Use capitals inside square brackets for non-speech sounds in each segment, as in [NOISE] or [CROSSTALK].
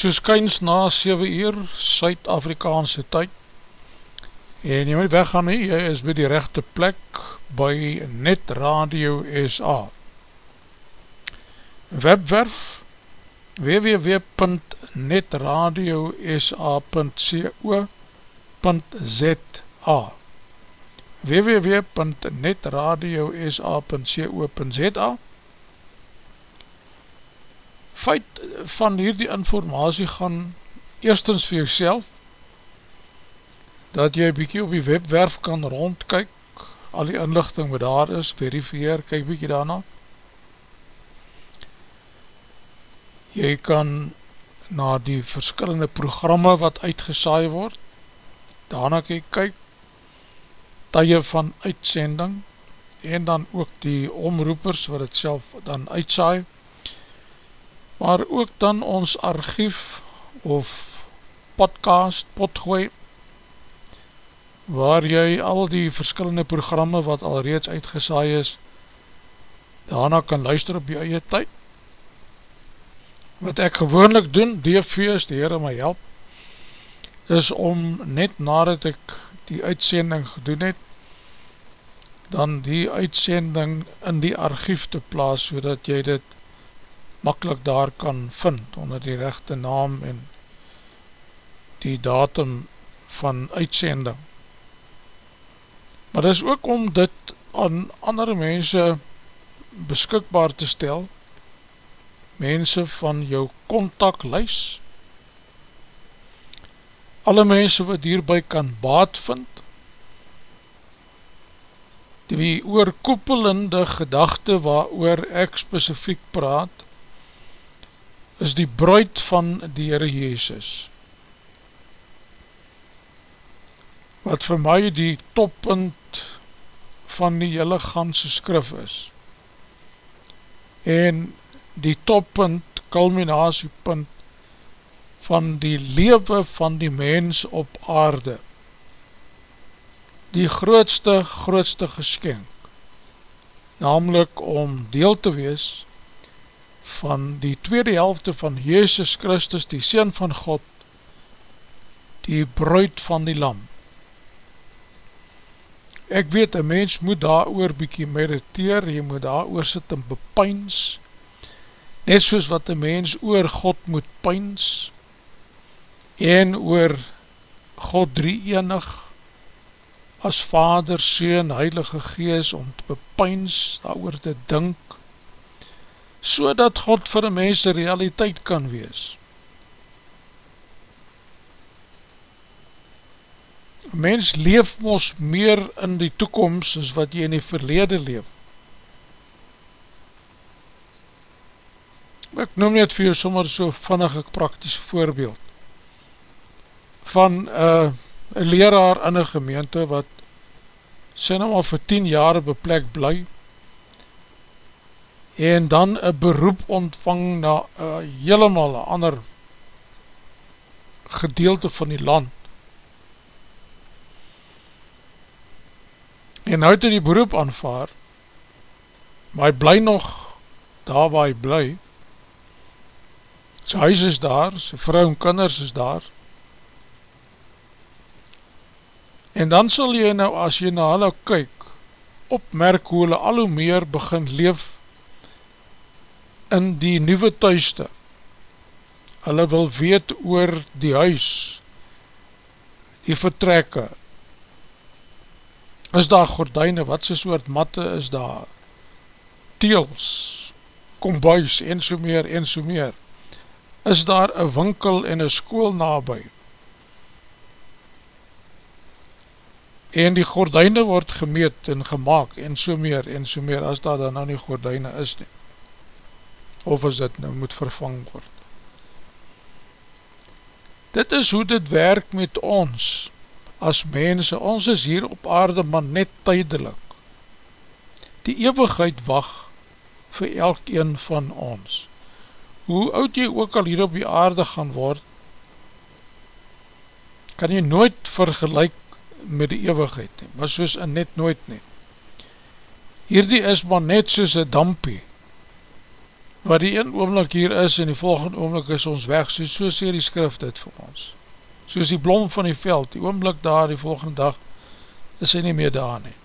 so skyns na 7 uur Suid-Afrikaanse tyd. En jy moet weggaan nie, jy is by die rechte plek by Net Radio SA webwerf www.netradiosa.co.za www.netradiosa.co.za feit van hierdie informatie gaan eerstens vir jouself, dat jy bykie op die webwerf kan rondkyk, al die inlichting wat daar is, verifieer, kyk bykie daarna. Jy kan na die verskillende programme wat uitgesaai word, daarna kyk, kyk, tye van uitsending, en dan ook die omroepers wat het self dan uitsaai, maar ook dan ons archief of podcast, potgooi, waar jy al die verskillende programme wat al reeds uitgesaai is, daarna kan luister op jou eie tyd. Wat ek gewoonlik doen, DV's, die Heere my help, is om net nadat ek die uitsending gedoen het, dan die uitsending in die archief te plaas, so dat jy dit makkelijk daar kan vind, onder die rechte naam en die datum van uitsending. Maar dit is ook om dit aan andere mense beskikbaar te stel, mense van jou contactlijs, alle mense wat hierby kan baat vind, die oorkoepelende gedachte waar oor ek specifiek praat, is die bruid van die Heere Jezus. Wat vir my die toppunt van die hele ganse skrif is. En die toppunt, culminatiepunt van die lewe van die mens op aarde die grootste, grootste geskenk, namelijk om deel te wees van die tweede helfte van Jezus Christus, die Seen van God, die bruid van die lam. Ek weet, een mens moet daar oor bykie mediteer, jy moet daar oor sit en bepyns, net soos wat een mens oor God moet pyns, en oor God drie enig, as Vader, Seun, Heilige Gees om te bepyns, daar te dink, so dat God vir een mens een realiteit kan wees. Een mens leef ons meer in die toekomst as wat jy in die verlede leef. Ek noem net vir jou sommer so vinnig ek praktisch voorbeeld van uh, een leraar in een gemeente wat sy nou al vir 10 jaar beplek bly en dan een beroep ontvang na uh, helemaal een ander gedeelte van die land. En nou het hy die beroep aanvaar maar hy bly nog daar waar hy bly. Sy huis is daar, sy vrou en kinders is daar. En dan sal jy nou, as jy na hulle kyk, opmerk hoe hulle al hoe meer begin leef in die nieuwe thuiste. Hulle wil weet oor die huis, die vertrekke. Is daar gordijne, wat sy soort matte is daar? Teels, kombuis en so meer en so meer. Is daar een winkel en een school nabij? en die gordijne word gemeet en gemaakt en so meer en so meer as daar dan nou nie gordijne is nie of as dit nou moet vervang word? Dit is hoe dit werk met ons. As mense, ons is hier op aarde maar net tydelik. Die eeuwigheid wacht vir elkeen van ons. Hoe oud jy ook al hier op die aarde gaan word kan jy nooit vergelijk met die eeuwigheid nie, maar soos in net nooit nie. Hierdie is maar net soos een dampie, waar die een oomlik hier is en die volgende oomlik is ons weg, so, so sê die skrif dit vir ons. Soos die blom van die veld, die oomlik daar, die volgende dag, is hy nie meer daar nie.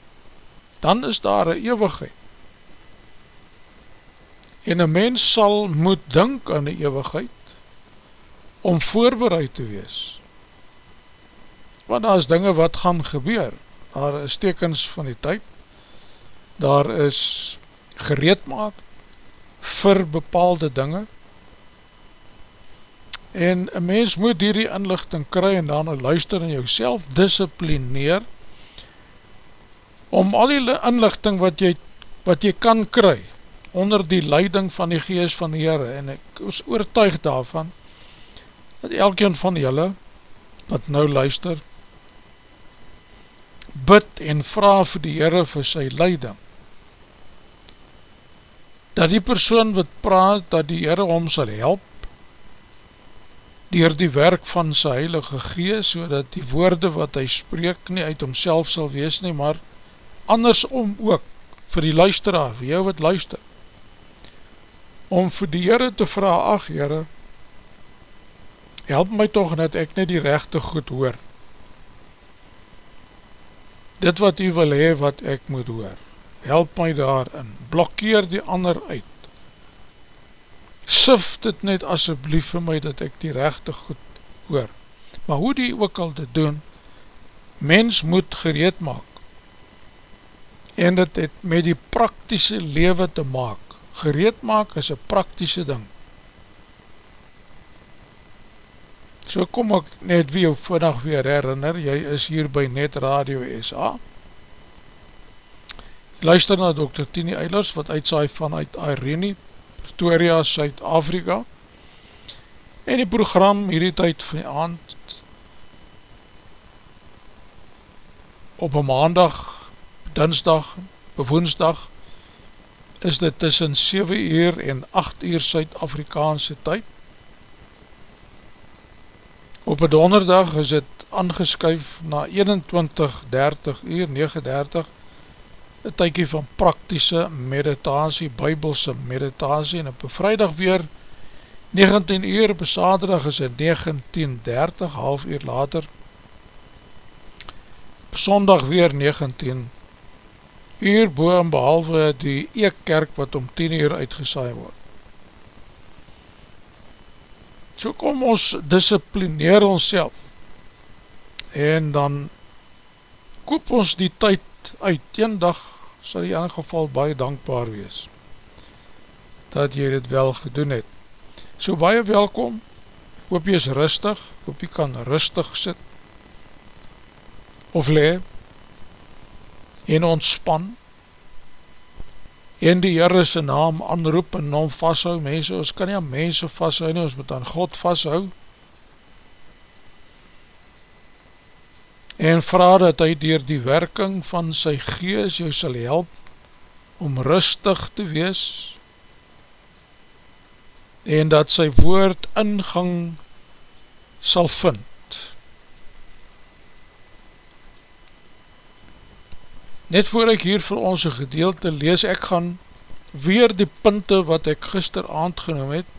Dan is daar een eeuwigheid. En een mens sal moet dink aan die eeuwigheid, om voorbereid te wees, want daar is dinge wat gaan gebeur, daar is tekens van die tyd, daar is gereed maak vir bepaalde dinge, En een mens moet hierdie inlichting kry en dan luister en jou disciplineer om al die inlichting wat jy, wat jy kan kry onder die leiding van die geest van die Heere. En ek is oortuig daarvan dat elkeen van julle wat nou luister bid en vraag vir die Heere vir sy leiding dat die persoon wat praat, dat die Heere om sal help, dier die werk van sy heilige gees, so dat die woorde wat hy spreek nie uit homself sal wees nie, maar andersom ook, vir die luisteraar, vir jou wat luister, om vir die Heere te vraag, ach Heere, help my toch net ek nie die rechte goed hoor, dit wat u wil hee wat ek moet hoor, help my daarin, blokkeer die ander uit, sif dit net asjeblief vir my, dat ek die rechte goed hoor, maar hoe die ook al te doen, mens moet gereed maak, en dit het met die praktische lewe te maak, gereed maak is een praktische ding, so kom ek net wie jou vannig weer herinner, jy is hier by Net Radio SA, luister na Dr. Tini Eilers wat uitsaai vanuit Irene, Pretoria, Suid-Afrika en die program hierdie tyd van die aand op een maandag, dinsdag, bewoensdag is dit tussen 7 uur en 8 uur Suid-Afrikaanse tyd op een donderdag is dit aangeskuif na 21, 30 uur, 39 een tykie van praktische meditasie, bybelse meditasie, en op een vrijdag weer 19 uur, op een saterdag is het 19.30, half uur later, sondag weer 19 uur, boe en behalve die eekkerk wat om 10 uur uitgesaai word. So kom ons disciplineer ons self, en dan koop ons die tyd uit, een dag sal jy in geval baie dankbaar wees dat jy dit wel gedoen het. So baie welkom, hoop jy is rustig, hoop jy kan rustig sit of le en ontspan. En die Heere sy naam anroep en hom vasthou, mense, ons kan nie aan mense vasthou nie, ons moet aan God vasthou en vraag dat hy dier die werking van sy gees jou sal help om rustig te wees en dat sy woord ingang sal vind. Net voor ek hier vir ons gedeelte lees, ek gaan weer die punte wat ek gister aand genoem het,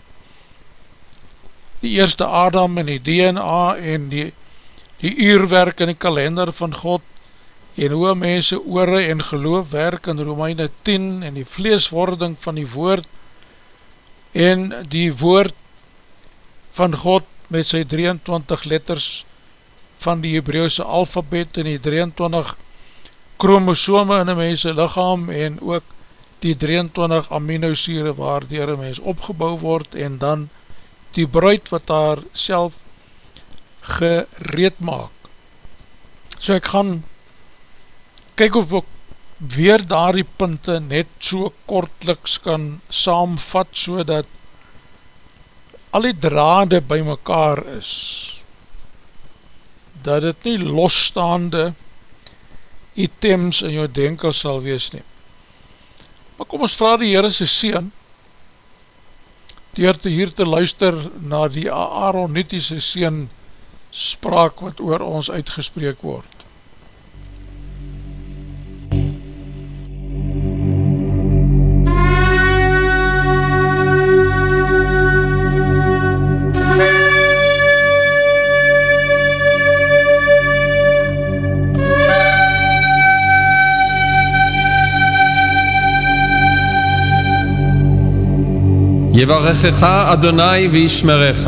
die eerste Adam en die DNA en die die uurwerk in die kalender van God en hoe mense oore en geloof werk in Romeine 10 en die vleeswording van die woord en die woord van God met sy 23 letters van die Hebreeuwse alfabet en die 23 chromosome in die mense lichaam en ook die 23 aminosure waar die mens opgebouw word en dan die bruid wat daar self gereed maak. So ek gaan kyk of ek weer daar die punte net so kortliks kan saamvat so dat al die drade by mekaar is dat het nie losstaande items in jou denkel sal wees nie. Maar kom ons vraag die Heere sy sien dier te hier te luister na die Aaronitiese sien spraak wat oor ons uitgespreek word. יברכך אדוני וישמרך.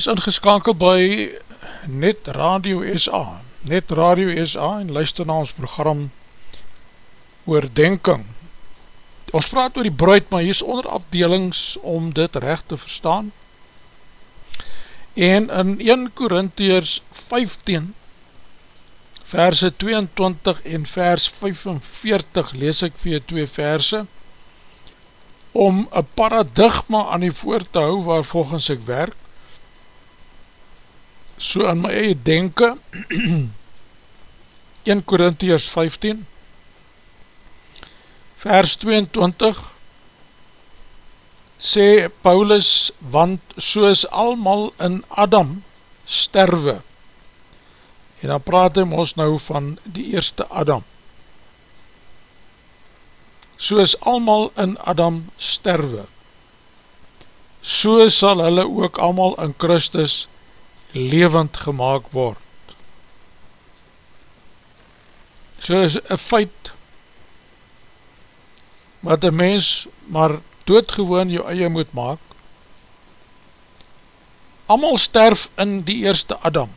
Is ingeskakel by Net Radio SA Net Radio SA en luister na ons program Oordenking. Ons praat oor die bruid, maar hier is onderafdelings om dit recht te verstaan. En in 1 Korintiërs 15 verse 22 en vers 45 lees ek vir jy twee verse om een paradigma aan die voor te hou waar volgens ek werk so in my eie denke [CLEARS THROAT] 1 Korintiërs 15 vers 22 sê Paulus want soos almal in Adam sterwe. En dan praat hy ons nou van die eerste Adam. Soos almal in Adam sterwe so sal hulle ook almal in Christus sterwe levend gemaakt word. So is een feit wat een mens maar doodgewoon jou eie moet maak. Amal sterf in die eerste Adam.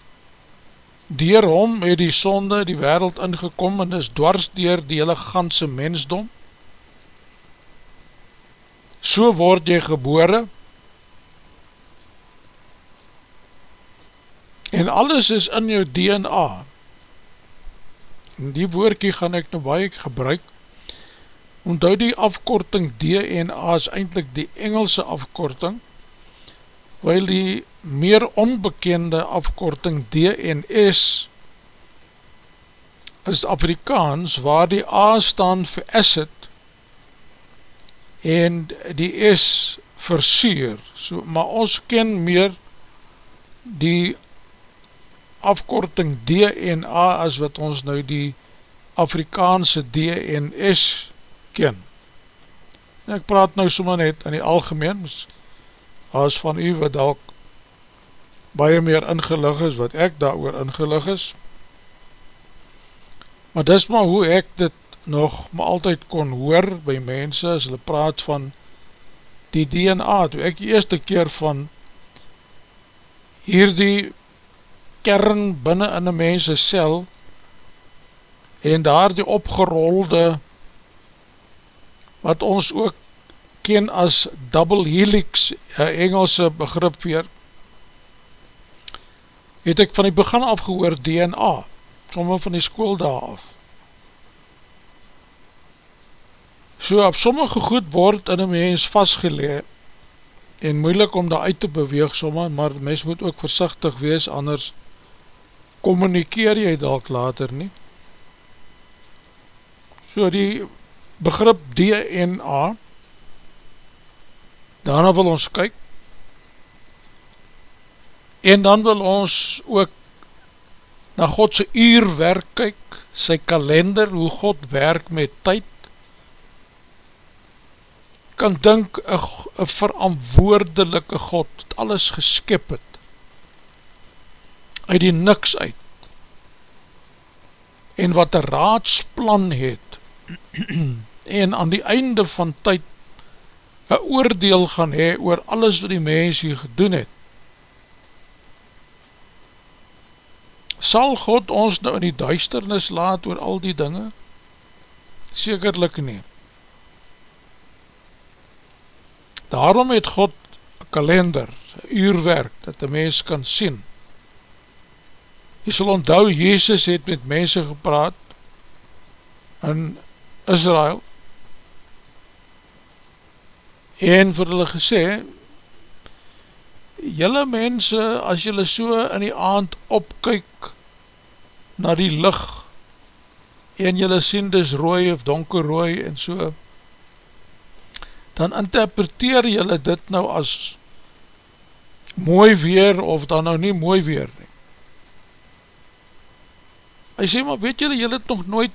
Dier hom het die sonde die wereld ingekom en is dwars dier die hele ganse mensdom. So word jy gebore, en alles is in jou DNA en die woordkie gaan ek nou baie gebruik. Onthoud die afkorting DNA is eindelijk die Engelse afkorting weil die meer onbekende afkorting DNS is Afrikaans waar die A staan vir acid en die S vir suur so, maar ons ken meer die afkorting DNA as wat ons nou die Afrikaanse DNS ken. En ek praat nou soma net in die algemeen, as van u wat dalk baie meer ingelig is, wat ek daar oor ingelig is. Maar dis maar hoe ek dit nog maar altyd kon hoor by mense, as hulle praat van die DNA, toe ek die eerste keer van hierdie kern binnen in een mense cel en daar die opgerolde wat ons ook ken as double helix, een Engelse begrip weer, het ek van die begin af gehoor DNA, sommige van die school daar af. So op sommige goed word in een mens vastgeleid en moeilik om daar uit te beweeg sommige, maar mens moet ook versichtig wees, anders communikeer jy dalk later nie. So die begrip DNA, daarna wil ons kyk, en dan wil ons ook na Godse uurwerk kyk, sy kalender, hoe God werk met tyd, kan dink een verantwoordelike God, het alles geskip het, uit die niks uit en wat een raadsplan het [CLEARS THROAT] en aan die einde van tyd een oordeel gaan hee oor alles wat die mens hier gedoen het sal God ons nou in die duisternis laat oor al die dinge? Sekerlik nie. Daarom het God een kalender, een uurwerk, dat die mens kan sien, Jy sal onthou, Jezus het met mense gepraat in Israel en vir hulle gesê Julle mense, as julle so in die aand opkyk na die licht en julle sien dis rooi of donker rooi en so dan interpreteer julle dit nou as mooi weer of dan nou nie mooi weer nie Hy sê, maar weet julle, julle het nog nooit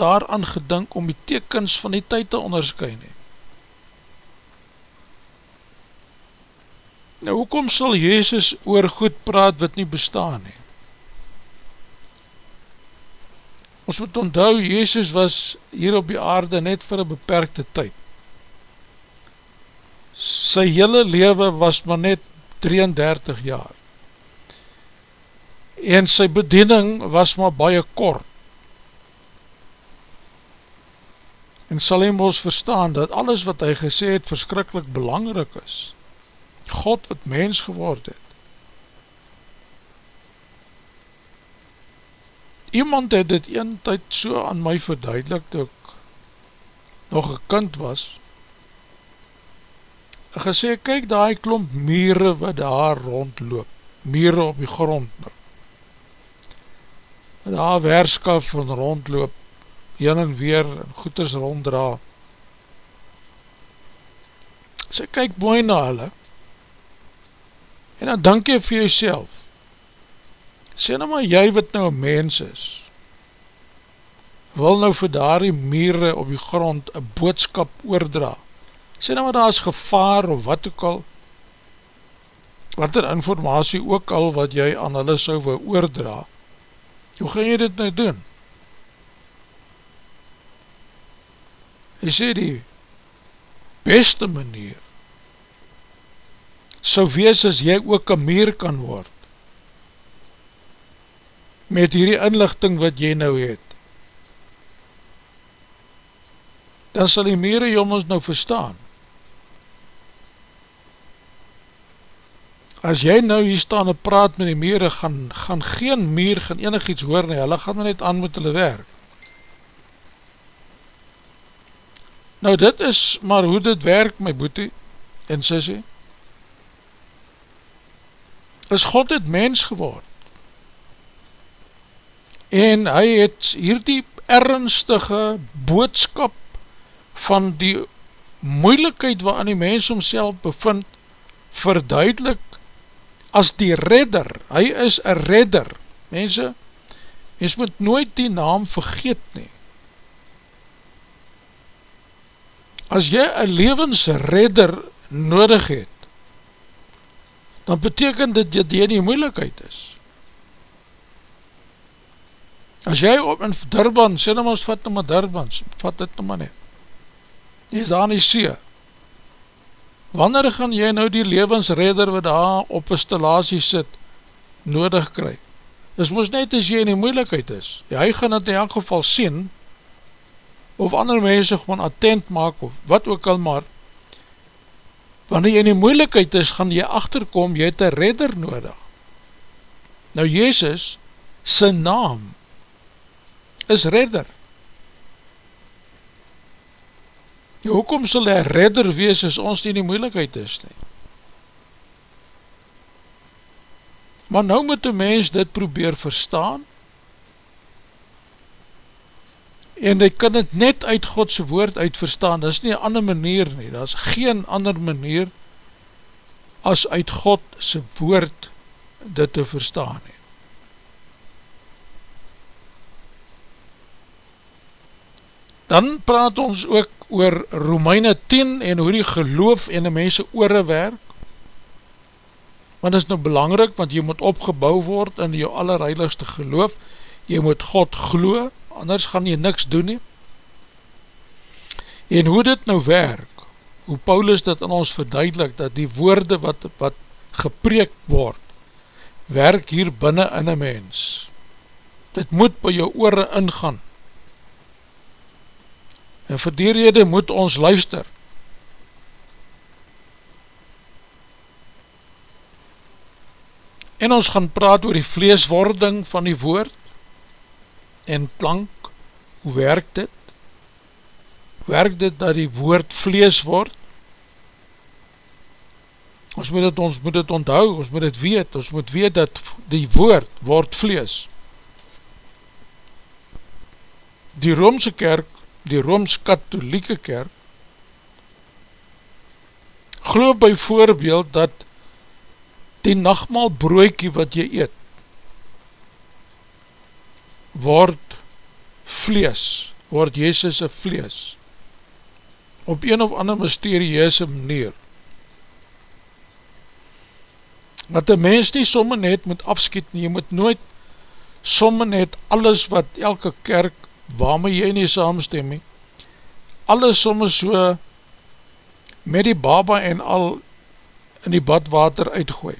daaraan gedink om die tekens van die tyd te onderskyn nie. Nou, hoekom sal Jezus oor goed praat wat nie bestaan nie? Ons moet onthou, Jezus was hier op die aarde net vir een beperkte tyd. Sy hele leven was maar net 33 jaar. En sy bediening was maar baie kort. En sal hy ons verstaan dat alles wat hy gesê het verskrikkelijk belangrijk is. God wat mens geword het. Iemand het dit een tyd so aan my verduidelik dat ek nog een kind was en gesê, kyk daar klomp mire wat daar rondloop, mire op die grond nou. Daar werskaf van rondloop, heen en weer, en goeders ronddra. Sê, kyk mooi na hulle, En dan dank jy vir jyself. Sê nou maar jy wat nou mens is, wil nou vir daar die mire op die grond een boodskap oordra. Sê nou maar daar is gevaar of wat ook al, wat er informatie ook al wat jy aan hulle sou wil oordra. Hoe gaan jy dit nou doen? Hy sê die beste manier sou wees as jy ook een meer kan word met hierdie inlichting wat jy nou het dan sal die mere jongens nou verstaan as jy nou hier staan en praat met die mere gaan, gaan geen meer gaan enig iets hoor nie, hulle gaan net aan met hulle werk. Nou dit is maar hoe dit werk my boete en sissie. Is God het mens geword. En hy het hierdie ernstige boodskap van die moeilikheid waarin die mens homself bevind, verduidelik as die redder. Hy is een redder. Mense, mens moet nooit die naam vergeet nie. As jy een levensredder nodig het, dan beteken dit dat jy die moeilikheid is. As jy op in Durban, sê nou ons vat nou maar Durban, vat dit nou maar net. Jy is daar in die see. Wanneer gaan jy nou die levensredder wat daar op een stellasie sit, nodig kry? Dis moes net as jy in die moeilikheid is. Jy gaan het in elk geval sien, of ander mense gewoon attent maak, of wat ook al maar, wanneer jy in die moeilikheid is, gaan jy achterkom, jy het een redder nodig. Nou Jezus, sy naam, is redder. Ja, hoekom sal hy redder wees, as ons nie in die moeilikheid is nie? Maar nou moet die mens dit probeer verstaan, en hy kan het net uit Godse woord uit verstaan, dat is nie een ander manier nie, dat is geen ander manier as uit Godse woord dit te verstaan nie. Dan praat ons ook oor Romeine 10 en hoe die geloof en die mense oore werk, want is nou belangrijk, want jy moet opgebouw word in jou allerheiligste geloof, jy moet God geloof, anders gaan jy niks doen nie. En hoe dit nou werk, hoe Paulus dit in ons verduidelik, dat die woorde wat, wat gepreek word, werk hier binnen in een mens. Dit moet by jou oore ingaan. En vir die rede moet ons luister. En ons gaan praat oor die vleeswording van die woord, en klank, hoe werk dit? Werk dit dat die woord vlees word? Ons moet het, ons moet het onthou, ons moet het weet, ons moet weet dat die woord word vlees. Die Roomse kerk, die Rooms-Katholieke kerk, geloof by voorbeeld dat die nachtmaal broekie wat jy eet, word vlees, word Jezus een vlees, op een of ander mysterieuze manier. dat een mens nie somme net moet afskiet nie, jy moet nooit somme net alles wat elke kerk, waarmee jy nie saamstem nie, alles somme so met die baba en al in die badwater uitgooi.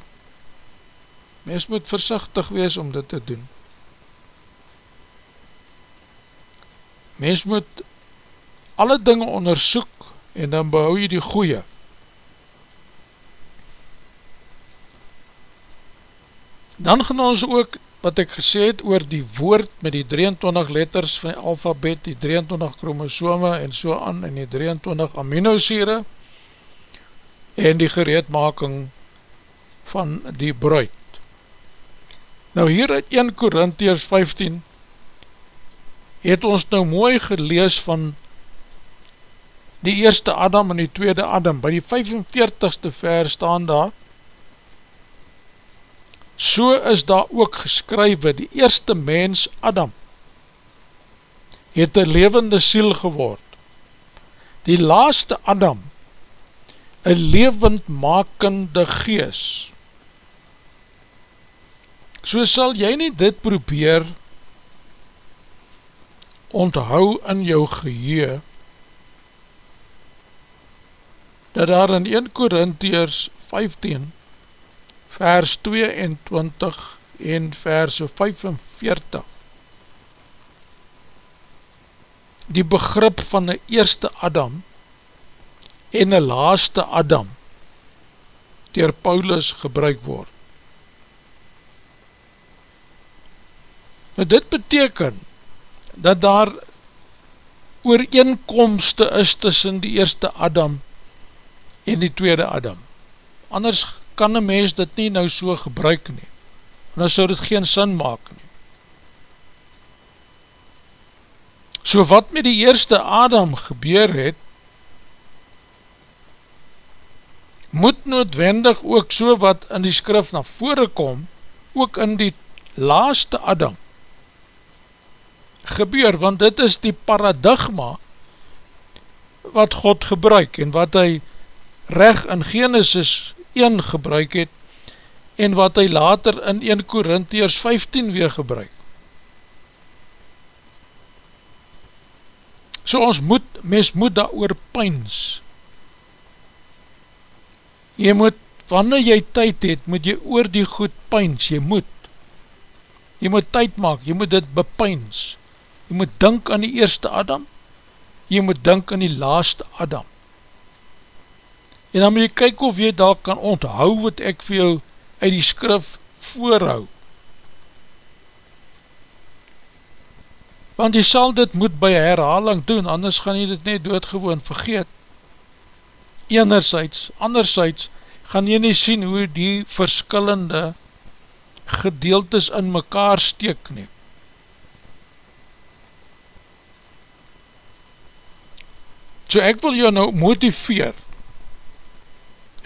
Mens moet versichtig wees om dit te doen. Mens moet alle dinge onderzoek en dan behou jy die goeie. Dan gaan ons ook, wat ek gesê het, oor die woord met die 23 letters van die alfabet, die 23 chromosome en so aan, en die 23 aminosere, en die gereedmaking van die bruid. Nou hier uit 1 Korintiërs 15 het ons nou mooi gelees van die eerste Adam en die tweede Adam. By die 45ste vers staan daar So is daar ook geskrywe, die eerste mens Adam het een levende siel geword. Die laaste Adam, een levendmakende gees. So sal jy nie dit probeer onthou in jou gehee, dat daar in 1 Korintiërs 15 vers 22 en vers 45 die begrip van die eerste Adam en die laaste Adam dier Paulus gebruik word. Nou dit beteken dat daar ooreenkomste is tussen die eerste Adam en die tweede Adam. Anders kan een mens dit nie nou so gebruik nie, en dan sou dit geen sin maak nie. So wat met die eerste Adam gebeur het, moet noodwendig ook so wat in die skrif na vore kom, ook in die laaste Adam gebeur, want dit is die paradigma wat God gebruik en wat hy reg in Genesis 1 gebruik het en wat hy later in 1 Korintiërs 15 weer gebruik. So ons moet, mens moet daar oor pyns. Jy moet, wanneer jy tyd het, moet jy oor die goed pyns, jy moet. Jy moet tyd maak, jy moet dit bepyns. Jy moet dink aan die eerste Adam, jy moet dink aan die laaste Adam en dan moet jy kyk of jy daar kan onthou wat ek vir jou uit die skrif voorhou. Want jy sal dit moet by herhaling doen, anders gaan jy dit net doodgewoon vergeet. Enerzijds, anderzijds gaan jy nie sien hoe die verskillende gedeeltes in mekaar steek nie. So ek wil jou nou motiveer,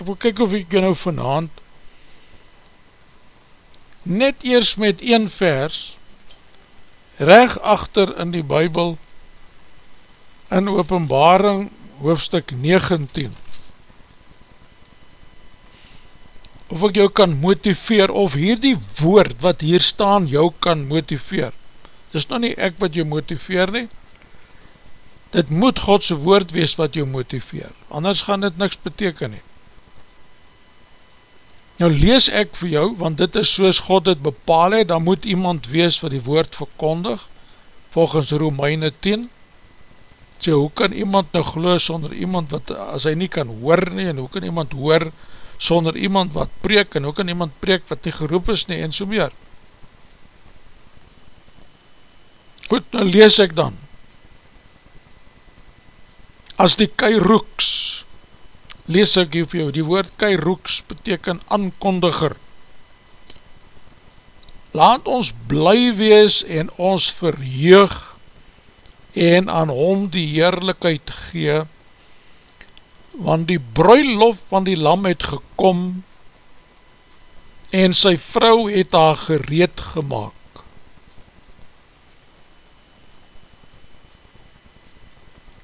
ek wil kyk of ek jou nou vanavond net eers met een vers reg achter in die bybel in openbaring hoofstuk 19 of ek jou kan motiveer of hierdie woord wat hier staan jou kan motiveer. Dit is nou nie ek wat jou motiveer nie. Dit moet Godse woord wees wat jou motiveer. Anders gaan dit niks beteken nie Nou lees ek vir jou, want dit is soos God het bepaal het, dan moet iemand wees wat die woord verkondig, volgens Romeine 10. So, hoe kan iemand nou geloo sonder iemand wat, as hy nie kan hoor nie, en hoe kan iemand hoor sonder iemand wat preek, en hoe kan iemand preek wat nie geroep is nie, en so meer. Goed, nou lees ek dan. As die kei roeks, lees ek hier vir jou, die woord kairoeks beteken aankondiger. Laat ons bly wees en ons verheug en aan hom die heerlijkheid gee, want die bruilof van die lam het gekom en sy vrou het haar gereed gemaakt.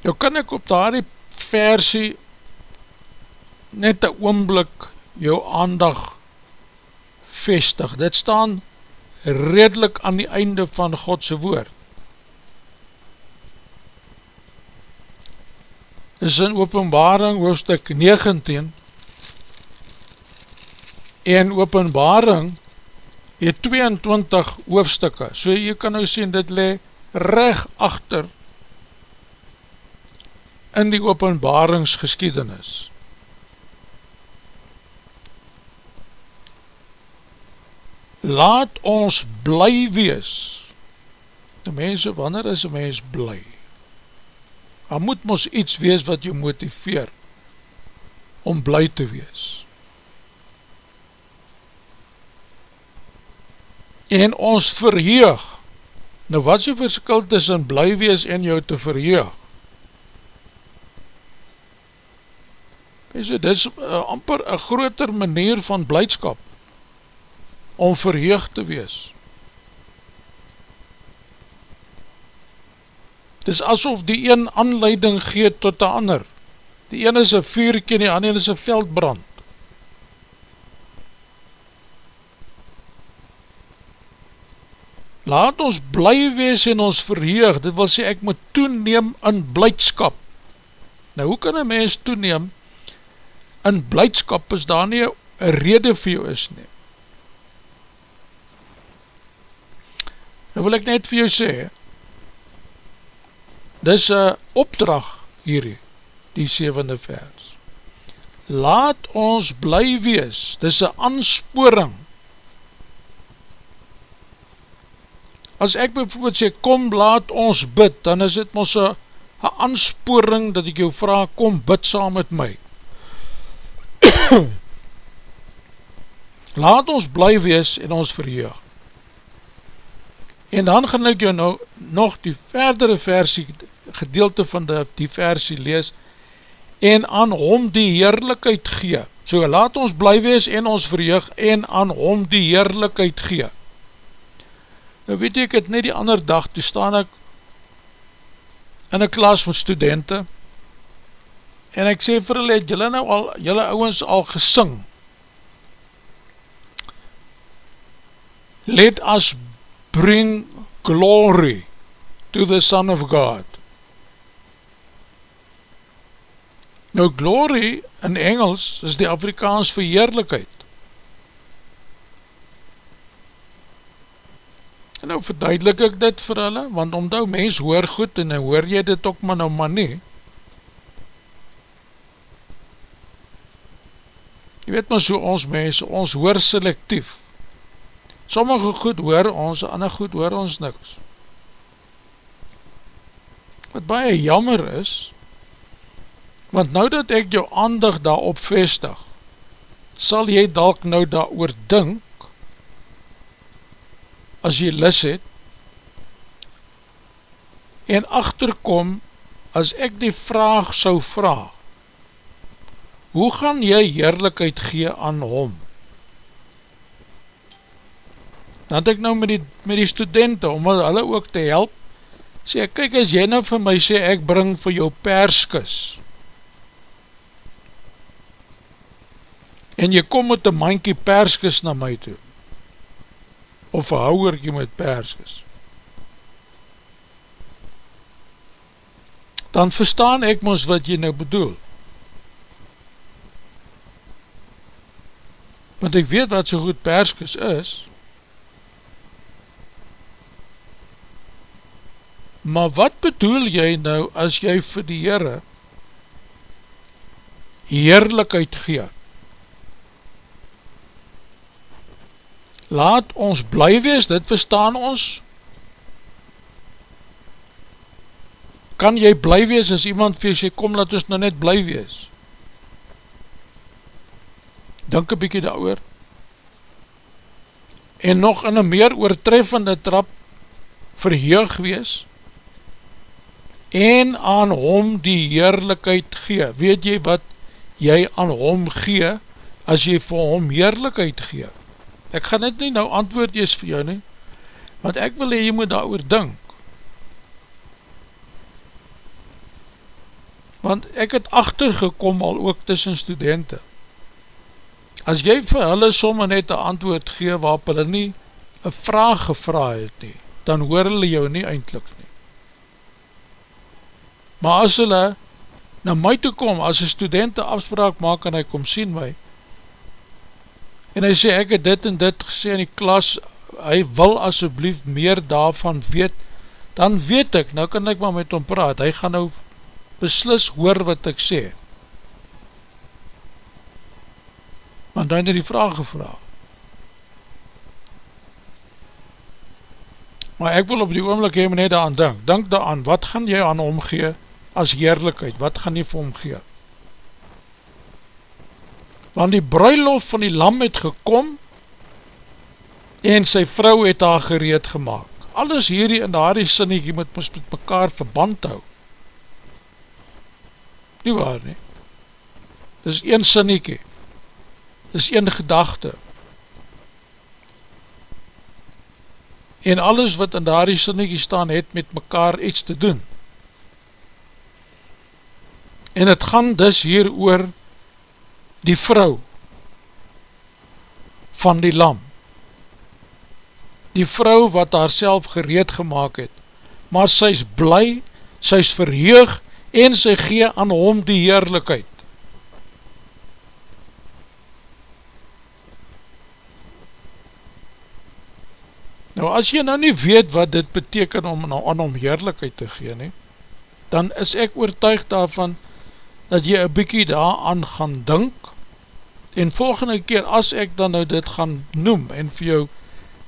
Nou kan ek op daardie versie net een oomblik jou aandag vestig. Dit staan redelijk aan die einde van Godse woord. is in openbaring hoofdstuk 19 en openbaring het 22 hoofdstukke so jy kan nou sien dit le reg achter in die openbaringsgeschiedenis laat ons bly wees die mense, wanneer is die mens bly daar moet ons iets wees wat jou motiveer om bly te wees. En ons verheug, nou wat is die verskil tussen bly wees en jou te verheug? Dit is uh, amper een groter manier van blijdskap om verheug te wees. Het is asof die een aanleiding gee tot die ander. Die een is een vuurkie en die ander is een veldbrand. Laat ons bly wees en ons verheug, dit wil sê ek moet toeneem in blijdskap. Nou hoe kan een mens toeneem in blijdskap as daar nie een rede vir jou is nie? Nou wil ek net vir jou sê, Dis een opdrag hierdie, die sevende vers. Laat ons bly wees, dis een aansporing. As ek bijvoorbeeld sê, kom laat ons bid, dan is dit ons een aansporing dat ek jou vraag, kom bid saam met my. [COUGHS] laat ons bly wees en ons verheug. En dan gaan ek jou nou nog die verdere versie gedeelte van die, die versie lees en aan hom die heerlijkheid gee. So laat ons bly wees en ons verheug en aan hom die heerlijkheid gee. Nou weet ek het net die ander dag, toe staan ek in een klas met studenten en ek sê vir hulle, het julle nou al, julle ouwens al gesing. Let us bring glory to the Son of God. Nou glory in Engels is die Afrikaans verheerlikheid. En nou verduidelik ek dit vir hulle, want omdou mens hoor goed en nou hoor jy dit ook maar nou maar nie. Jy weet maar so ons mense, ons hoor selectief. Sommige goed hoor ons, ander goed hoor ons niks. Wat baie jammer is, want nou dat ek jou aandig daarop vestig, sal jy dalk nou daar oor dink, as jy lis het, en achterkom, as ek die vraag sou vraag, hoe gaan jy heerlijkheid gee aan hom? Dan het ek nou met die, met die studenten, om hulle ook te help, sê ek, kyk as jy nou vir my sê, ek bring vir jou perskis, en jy kom met een mankie perskes na my toe, of een houwerkie met perskes, dan verstaan ek ons wat jy nou bedoel. Want ek weet wat so goed perskes is, maar wat bedoel jy nou as jy vir die Heere heerlijkheid geef? laat ons bly wees, dit verstaan ons. Kan jy bly wees as iemand vir sê, kom laat ons nou net bly wees. Dink een bykie daar oor. En nog in een meer oortreffende trap verheug wees en aan hom die heerlijkheid gee. Weet jy wat jy aan hom gee as jy vir hom heerlijkheid gee? Ek gaan net nie nou antwoord ees vir jou nie, want ek wil jy moet daar oor dink. Want ek het achtergekom al ook tussen studenten. as jy vir hulle somme net een antwoord gee waarop hulle nie een vraag gevra het nie, dan hoor hulle jou nie eindelijk nie. Maar as hulle na my toe kom, as een student een afspraak maak en hy kom sien my, en hy sê ek het dit en dit gesê in die klas, hy wil asjeblief meer daarvan weet, dan weet ek, nou kan ek maar met hom praat, hy gaan nou beslis hoor wat ek sê. Want hy het die vraag gevraag. Maar ek wil op die oomlik heen net aan denk, denk daaraan, wat gaan jy aan omgee as heerlijkheid, wat gaan jy vir omgee? Want die bruiloft van die lam het gekom, en sy vrou het haar gereed gemaakt. Alles hierdie in daardie sinniekie moet ons met mekaar verband hou. Nie waar nie. Dis een sinniekie. Dis een gedachte. En alles wat in daardie sinniekie staan het met mekaar iets te doen. En het gaan dus hier oor die vrou van die lam die vrou wat haar self gereed gemaakt het, maar sy is bly, sy is verheug, en sy gee aan hom die heerlijkheid. Nou as jy nou nie weet wat dit beteken om nou aan hom heerlijkheid te gee nie, dan is ek oortuig daarvan dat jy een bykie daar aan gaan dink, en volgende keer as ek dan nou dit gaan noem en vir jou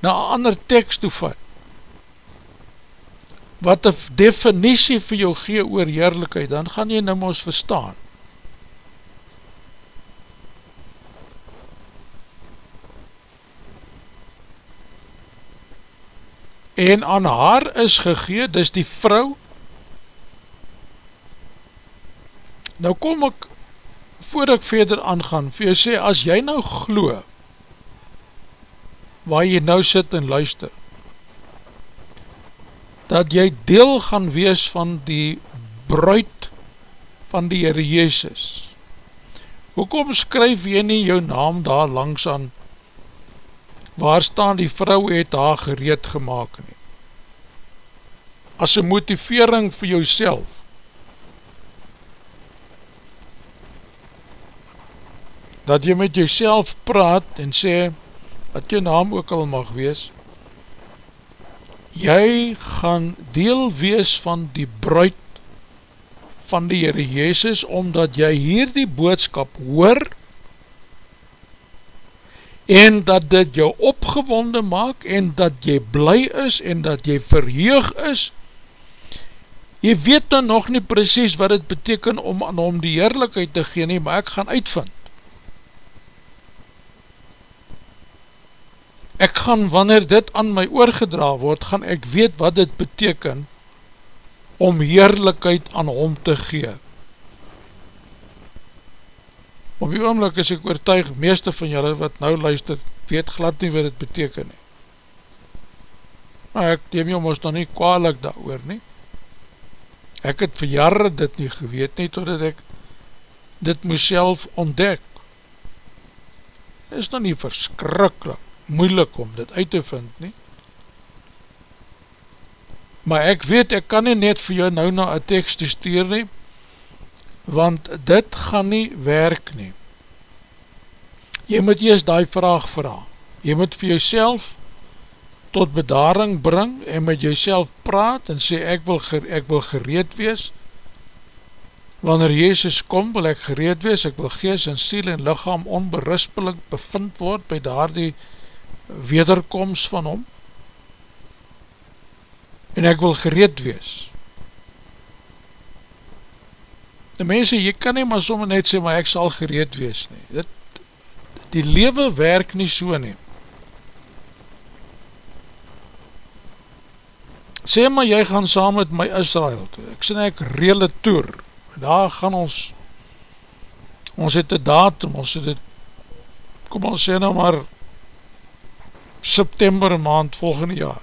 na een ander tekst toe vat, wat een definitie vir jou gee oor heerlijkheid, dan gaan jy nou ons verstaan. En aan haar is gegee, dis die vrou, nou kom ek, voordat ek verder aangaan, vir jou sê, as jy nou gloe, waar jy nou sit en luister, dat jy deel gaan wees van die bruid van die Heere Jezus. Hoekom skryf jy nie jou naam daar langs aan, waar staan die vrou het haar gereed gemaakt nie? As een motivering vir jouself, dat jy met jouself praat en sê, wat jou naam ook al mag wees, jy gaan deel wees van die bruid van die Heere Jezus, omdat jy hier die boodskap hoor, en dat dit jou opgewonde maak, en dat jy bly is, en dat jy verheug is, jy weet dan nog nie precies wat het beteken om aan hom die heerlijkheid te gee nie, maar ek gaan uitvind. Ek gaan, wanneer dit aan my oorgedra word, gaan ek weet wat dit beteken om heerlijkheid aan hom te gee. Op die oomlik is ek oortuig, meeste van julle wat nou luister, weet glad nie wat dit beteken nie. Maar ek neem jou ons nog nie kwaalik daar oor nie. Ek het vir jare dit nie geweet nie, totdat ek dit moes ontdek. Dit is nog nie verskrikkelijk moeilik om dit uit te vind nie. Maar ek weet, ek kan nie net vir jou nou na een tekst te stuur nie, want dit gaan nie werk nie. Jy moet eers die vraag vraag. Jy moet vir jouself tot bedaring bring en met jouself praat en sê ek wil, ek wil gereed wees. Wanneer Jezus kom wil ek gereed wees, ek wil gees en siel en lichaam onberispelik bevind word by daar die wederkomst van hom. En ek wil gereed wees. Die mense, jy kan nie maar soms net sê, maar ek sal gereed wees nie. Dit, die lewe werk nie so nie. Sê maar jy gaan saam met my Israel toe. ek sê ek reële toer. Daar gaan ons ons het een datum. Ons het het kom ons sê nou maar September maand volgende jaar.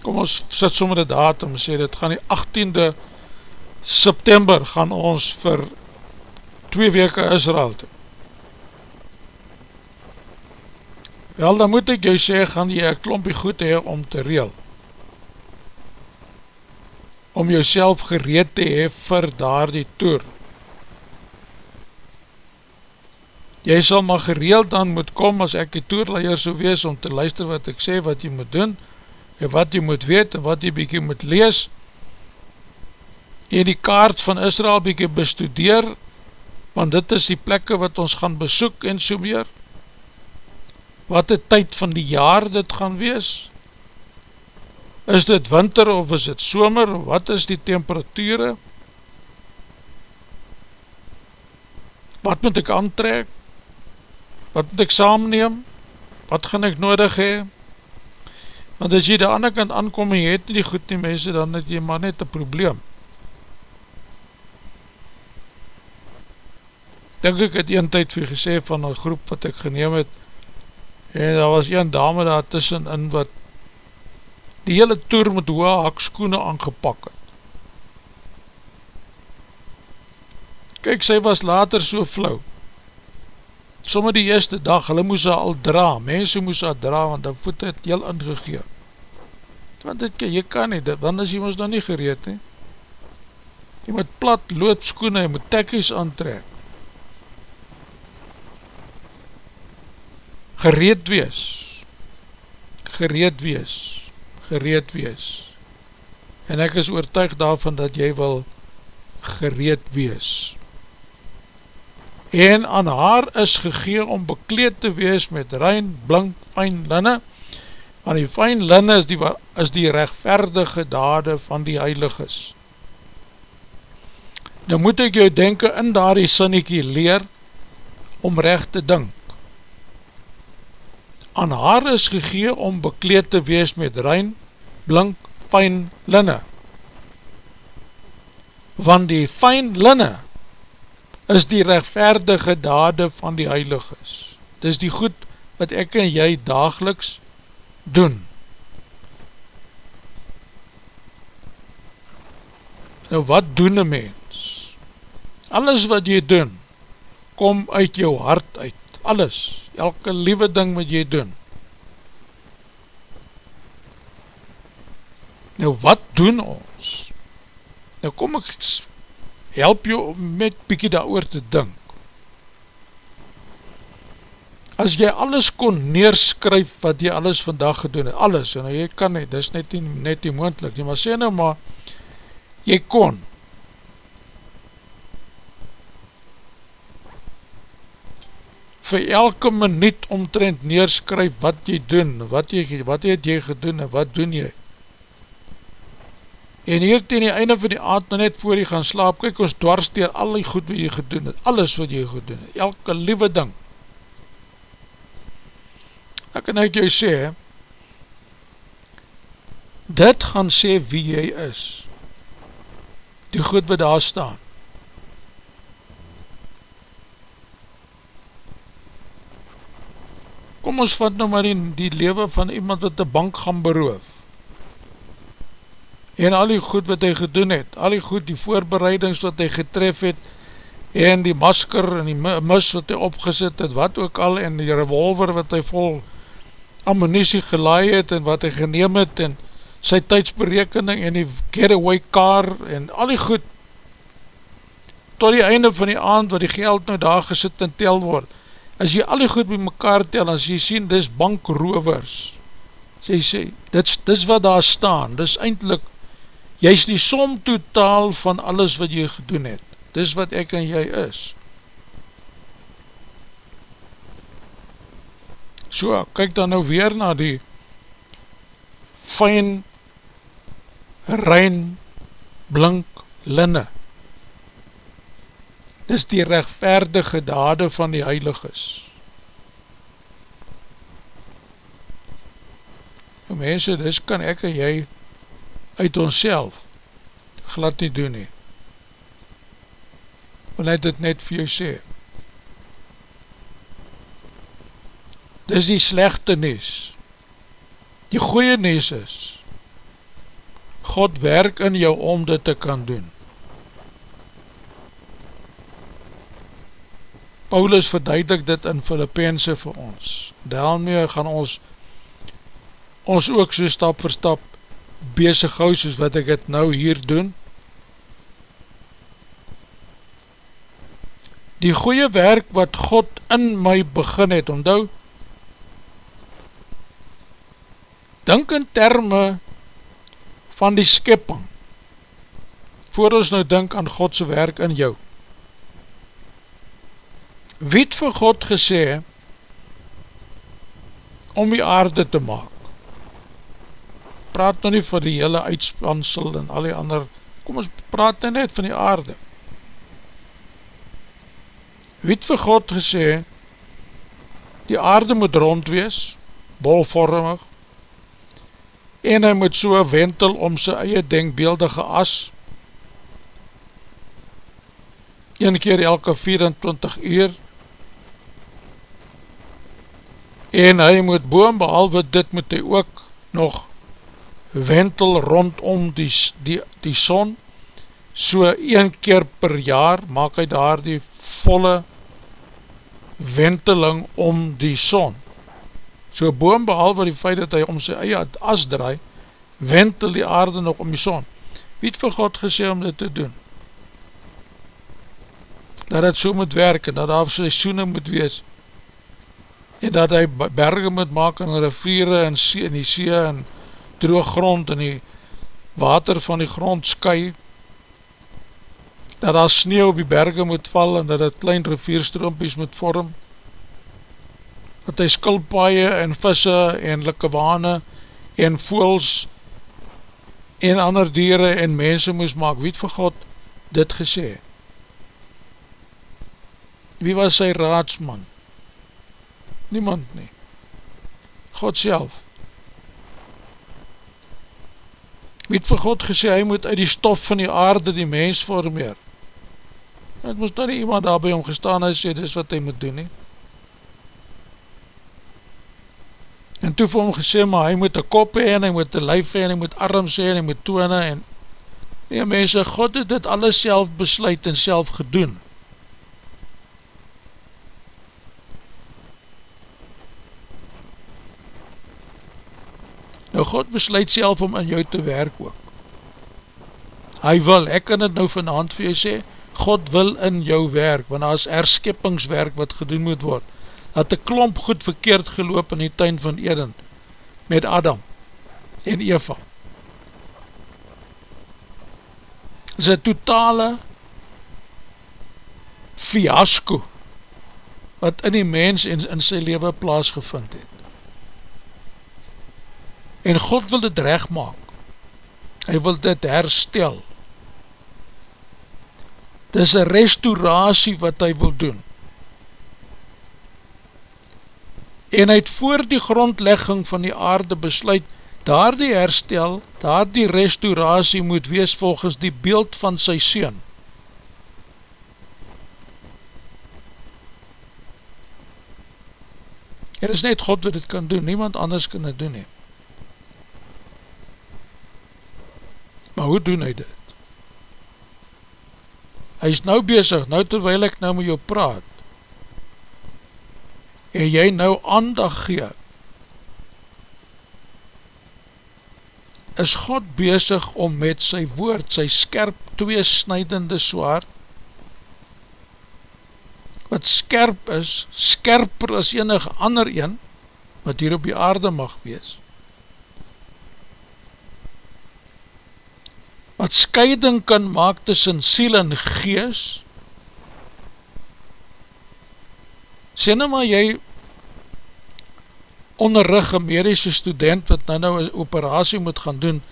Kom ons sit so met die datum, sê dit gaan die 18e September gaan ons vir 2 weke Israel toe. Wel, dan moet ek jou sê, gaan jy een klompie goed hee om te reel. Om jouself gereed te hee vir daar die toer. Jy sal maar gereeld dan moet kom as ek die toerleier so wees om te luister wat ek sê, wat jy moet doen, en wat jy moet weet, en wat jy bykie moet lees, en die kaart van Israel bykie bestudeer, want dit is die plekke wat ons gaan besoek en so meer, wat die tyd van die jaar dit gaan wees, is dit winter of is dit somer, wat is die temperatuur, wat moet ek aantrek, wat moet ek saamneem, wat gaan ek nodig hee, want as jy die ander kant aankom en jy het nie die goed nie mense, dan het jy maar net een probleem, denk ek het een tyd vir gesê van een groep wat ek geneem het en daar was een dame daar tussen in wat die hele toer met hoge hakskoene aangepak het. Kyk sy was later so flauw somme die eerste dag hulle moes al dra mense moes haar dra want die voet het heel ingegeen want dit, jy kan nie, want is jy ons dan nie gereed he? jy moet plat loodskoene, jy moet tekkies aantrek. Gereed wees, gereed wees, gereed wees, en ek is oortuig daarvan dat jy wil gereed wees. En aan haar is gegeen om bekleed te wees met rein, blink, fijn linne, want die fijn linne is die, is die rechtverdige dade van die heiliges. Nou moet ek jou denken in daar die sinnekie leer om recht te dink aan haar is gegee om bekleed te wees met rein, blink, fijn linne. Want die fijn linne is die rechtvaardige dade van die heiliges. Dis die goed wat ek en jy dageliks doen. Nou wat doen een mens? Alles wat jy doen, kom uit jou hart uit. Alles, elke liewe ding wat jy doen. Nou wat doen ons? Nou kom ek help jou met bykie daar oor te dink. As jy alles kon neerskryf wat jy alles vandag gedoen het, alles, en nou jy kan nie, dis net nie, net nie moendlik, nie, maar sê nou maar, jy kon, vir elke minuut omtrent neerskryf wat jy doen, wat, jy, wat het jy gedoen en wat doen jy. En hier ten die einde van die aand nou net voor jy gaan slaap, kyk ons dwars dier al die goed wat jy gedoen het, alles wat jy gedoen het, elke liewe ding. Ek kan uit jou sê, dit gaan sê wie jy is, die goed wat daar staan. Kom ons vat nou maar die, die lewe van iemand wat die bank gaan beroof. En al die goed wat hy gedoen het, al die goed, die voorbereidings wat hy getref het, en die masker en die mis wat hy opgezet het, wat ook al, en die revolver wat hy vol ammunisie gelaai het, en wat hy geneem het, en sy tijdsberekening, en die getaway car, en al die goed, tot die einde van die aand, wat die geld nou daar gesit en tel word, as jy al die goed by mekaar tel, as jy sien, dis bankrovers, sê sê, dis, dis wat daar staan, dis eindelijk, jy is die som totaal van alles wat jy gedoen het, dis wat ek en jy is. So, kyk dan nou weer na die fijn, rein, blink, linne, dis die rechtvaardige dade van die heiliges. Nou, mense, dis kan ek en jy uit ons glad nie doen nie. Want hy dit net vir jou sê. Dis die slechte nies. Die goeie nies is, God werk in jou om dit te kan doen. Paulus verduidelik dit in Filippense vir ons. Daarmee gaan ons ons ook so stap vir stap bezig hou soos wat ek het nou hier doen. Die goeie werk wat God in my begin het, onthou, dink in terme van die skipping, voor ons nou dink aan Godse werk in jou. Wie het vir God gesê om die aarde te maak? Praat nou nie van die hele uitspansel en al die ander, kom ons praat nou net van die aarde. Wie het vir God gesê die aarde moet rond wees, bolvormig, en hy moet so wentel om sy eie denkbeeldige as, een keer elke 24 uur, en hy moet boom, behalwe dit moet hy ook nog wentel rondom die, die, die son, so een keer per jaar maak hy daar die volle wenteling om die son. So boom, behalwe die feit dat hy om sy eie as draai, wentel die aarde nog om die son. Wie het vir God gesê om dit te doen? Dat het so moet werk en dat daar seisoene moet wees, en dat hy berge moet maak en riviere en, see, en die see en droog grond en die water van die grond sky dat daar sneeuw op die berge moet val en dat het klein rivierstroompies moet vorm dat hy skulpaaie en visse en likkewane en voels en ander dieren en mense moes maak, wie het vir God dit gesê? Wie was sy raadsman? Niemand nie. God self. Wie het vir God gesê, hy moet uit die stof van die aarde die mens vormeer. Het moest nou nie iemand daar by hom gestaan en sê, dis wat hy moet doen nie. En toe vir hom gesê, maar hy moet een kop hee, en hy moet een lijf hee, en hy moet arms hee, en hy moet toene, en nee mense, God het dit alles self besluit en self gedoen. Nou God besluit self om in jou te werk ook. Hy wil, ek kan het nou vanavond vir jou sê, God wil in jou werk, want daar is erskippingswerk wat gedoen moet word. Dat die klomp goed verkeerd geloop in die tuin van Eden, met Adam en Eva. Dit is een totale fiasco, wat in die mens en in sy leven plaasgevind het en God wil dit recht maak hy wil dit herstel. Dit is een restauratie wat hy wil doen. En hy het voor die grondlegging van die aarde besluit daar die herstel, daar die restauratie moet wees volgens die beeld van sy sien er is net God wat dit kan doen, niemand anders kan dit doen nie Maar hoe doen hy dit? Hy is nou bezig, nou terwijl ek nou met jou praat, en jy nou aandag gee, is God bezig om met sy woord, sy skerp tweesnijdende zwaard, wat skerp is, skerper as enig ander een, wat hier op die aarde mag wees, wat scheiding kan maak tussen siel en gees, sê nou maar jy onderrug een medische student wat nou nou een operatie moet gaan doen,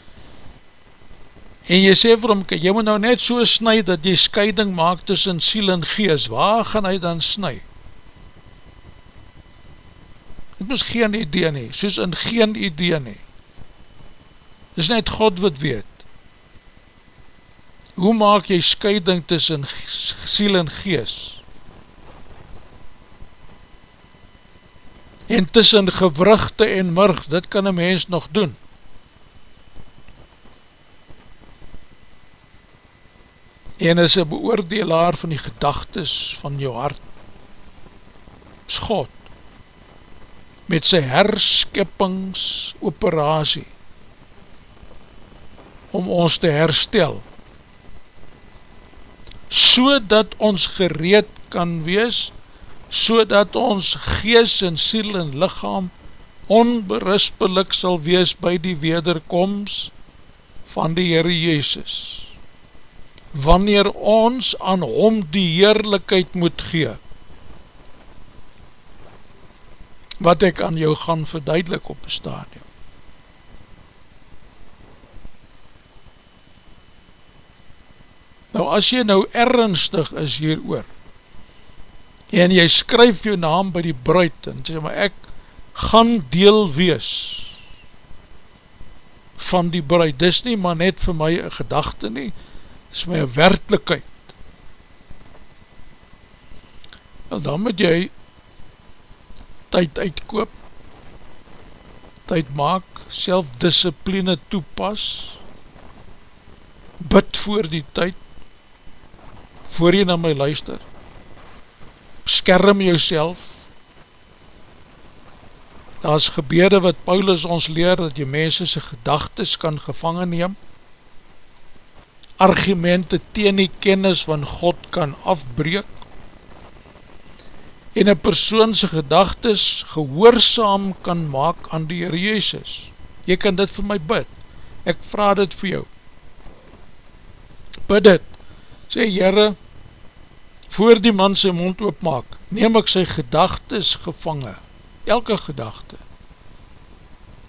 en jy sê vir hom, jy moet nou net so snu dat jy scheiding maak tussen siel en gees, waar gaan hy dan snu? Het is geen idee nie, soos in geen idee nie. Het is net God wat weet hoe maak jy scheiding tussen siel en gees? En tussen gewrugte en murg, dit kan een mens nog doen. En is een beoordelaar van die gedagtes van jou hart. is God met sy herskippingsoperatie om ons te herstel so dat ons gereed kan wees so dat ons gees en siel en lichaam onberispelik sal wees by die wederkomst van die Heere Jezus. Wanneer ons aan hom die heerlijkheid moet gee, wat ek aan jou gaan verduidelik op die stadium. Nou as jy nou ernstig is hier oor, en jy skryf jou naam by die bruid, en sê maar ek gaan deel wees van die bruid, dis nie maar net vir my een gedachte nie, dis my een werkelijkheid. En dan moet jy tyd uitkoop, tyd maak, selfdiscipline toepas, bid voor die tyd, voor jy na my luister, skerm jou self, daar is gebede wat Paulus ons leer, dat jy mense sy gedagtes kan gevangen neem, argumente teen die kennis van God kan afbreek, en een persoon sy gedagtes gehoorzaam kan maak aan die Heer Jezus. Jy kan dit vir my bid, ek vraag dit vir jou. Bid dit, sê Heere, voor die man sy mond oopmaak, neem ek sy gedagtes gevangen, elke gedachte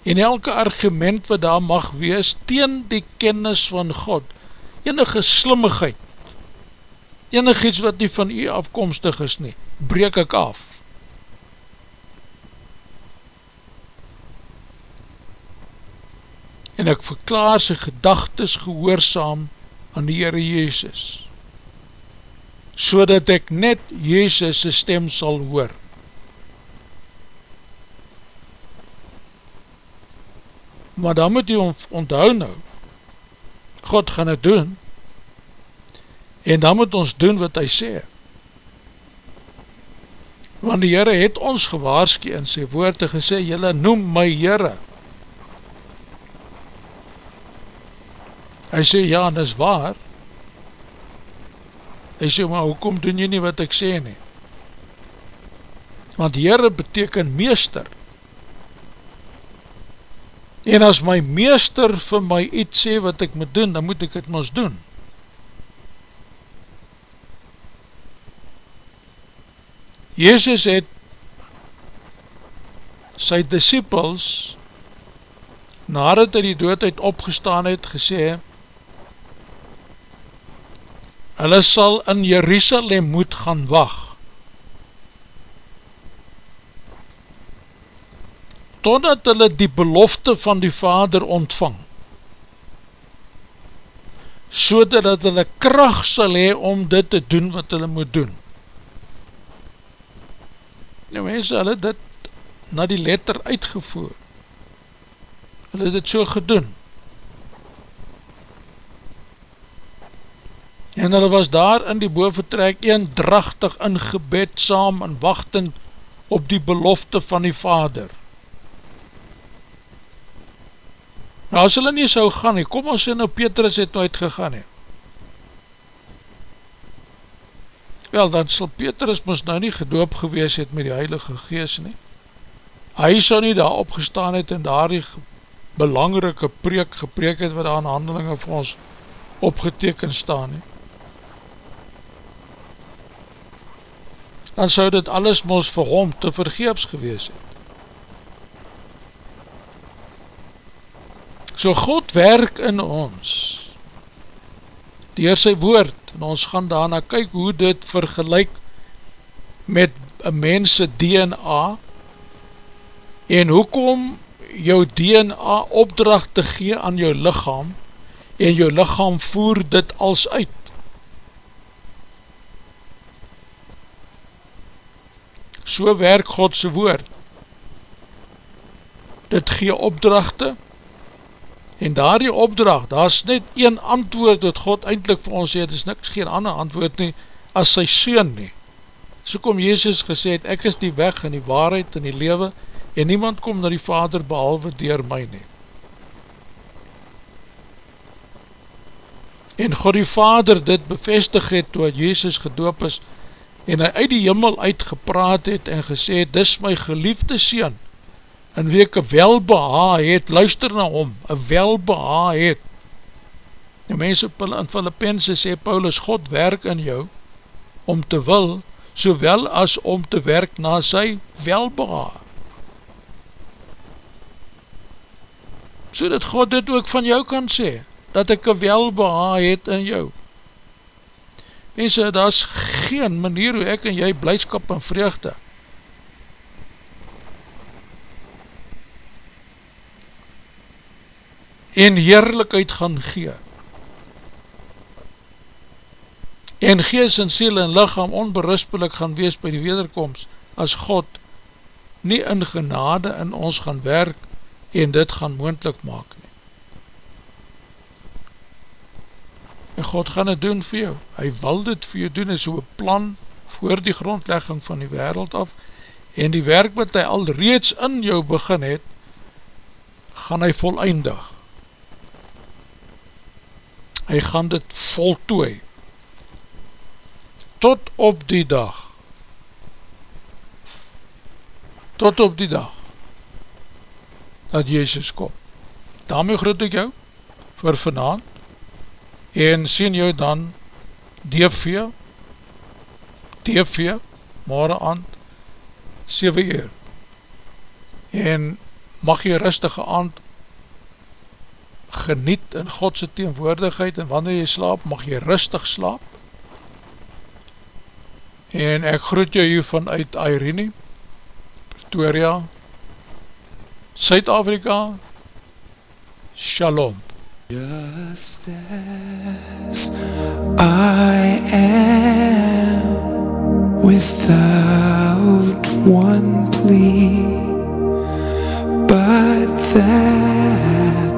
en elke argument wat daar mag wees teen die kennis van God enige slimmigheid enig iets wat nie van u afkomstig is nie breek ek af. En ek verklaar sy gedagtes gehoorzaam aan die Heere Jezus so dat ek net Jezus stem sal hoor maar dan moet jy onthou nou, God gaan het doen, en dan moet ons doen wat hy sê. Want die Heere het ons gewaarski in sy woorde gesê, jylle noem my Heere. Hy sê, ja, en is waar. Hy sê, maar hoekom doen jy nie wat ek sê nie? Want Heere beteken meester. En as my meester vir my iets sê wat ek moet doen, dan moet ek het mos doen. Jezus het sy disciples nadat hy die doodheid opgestaan het gesê hulle sal in Jerusalem moet gaan wacht totdat hulle die belofte van die vader ontvang, so dat hulle kracht sal hee om dit te doen wat hulle moet doen. Nou mense, hulle dit na die letter uitgevoer, hulle dit so gedoen, en hulle was daar in die boventrek eendrachtig in gebed saam en wachtend op die belofte van die vader. Nou as hulle nie sou gaan nie, kom ons sê nou Petrus het nooit gegaan nie. Wel, dan sal Petrus ons nou nie gedoop gewees het met die Heilige Gees nie. Hy sou nie daar opgestaan het en daar die belangrike preek gepreek het wat aan handelinge vir ons opgeteken staan nie. Dan sou dit alles ons vir hom te vergeeps gewees het. So God werk in ons Door sy woord En ons gaan daarna kyk hoe dit vergelijk Met een mense DNA En hoekom jou DNA opdracht te gee aan jou lichaam En jou lichaam voer dit als uit So werk Godse woord Dit gee opdrachte En daar die opdracht, daar is net een antwoord wat God eindelijk vir ons sê, het is niks geen ander antwoord nie, as sy soon nie. So kom Jezus gesê het, ek is die weg en die waarheid en die lewe en niemand kom na die Vader behalwe dier my nie. En God die Vader dit bevestig het toe Jezus gedoop is en hy uit die jimmel uitgepraat het en gesê dis my geliefde Seen, in wie ek welbeha het, luister na hom, een welbeha het. Die mense in Filippense sê, Paulus, God werk in jou, om te wil, sowel as om te werk na sy welbeha. So dat God dit ook van jou kan sê, dat ek een welbeha het in jou. Mense, daar is geen manier hoe ek en jy blijdskap en vreugde en heerlijkheid gaan gee. En gees en siel en lichaam onberispelik gaan wees by die wederkomst as God nie in genade in ons gaan werk en dit gaan moendlik maak En God gaan het doen vir jou. Hy wil dit vir jou doen, is so'n plan voor die grondlegging van die wereld af, en die werk wat hy al reeds in jou begin het, gaan hy voleindig. Hy gaan dit voltooi, tot op die dag, tot op die dag, dat Jezus kom. Daarmee groet ek jou vir vanavond en sien jou dan DV DV morgen aan 7 uur. En mag jy rustige aand geniet in Godse teenwoordigheid en wanneer jy slaap mag jy rustig slaap. En ek groet jou hier vanuit Irene Pretoria Suid-Afrika, Shalom. Just as I am without one plea, but that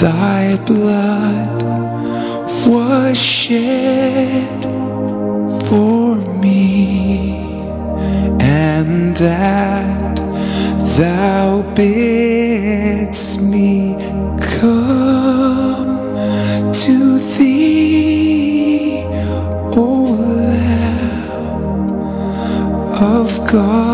thy blood was shed for me, and that Thou bidst me God,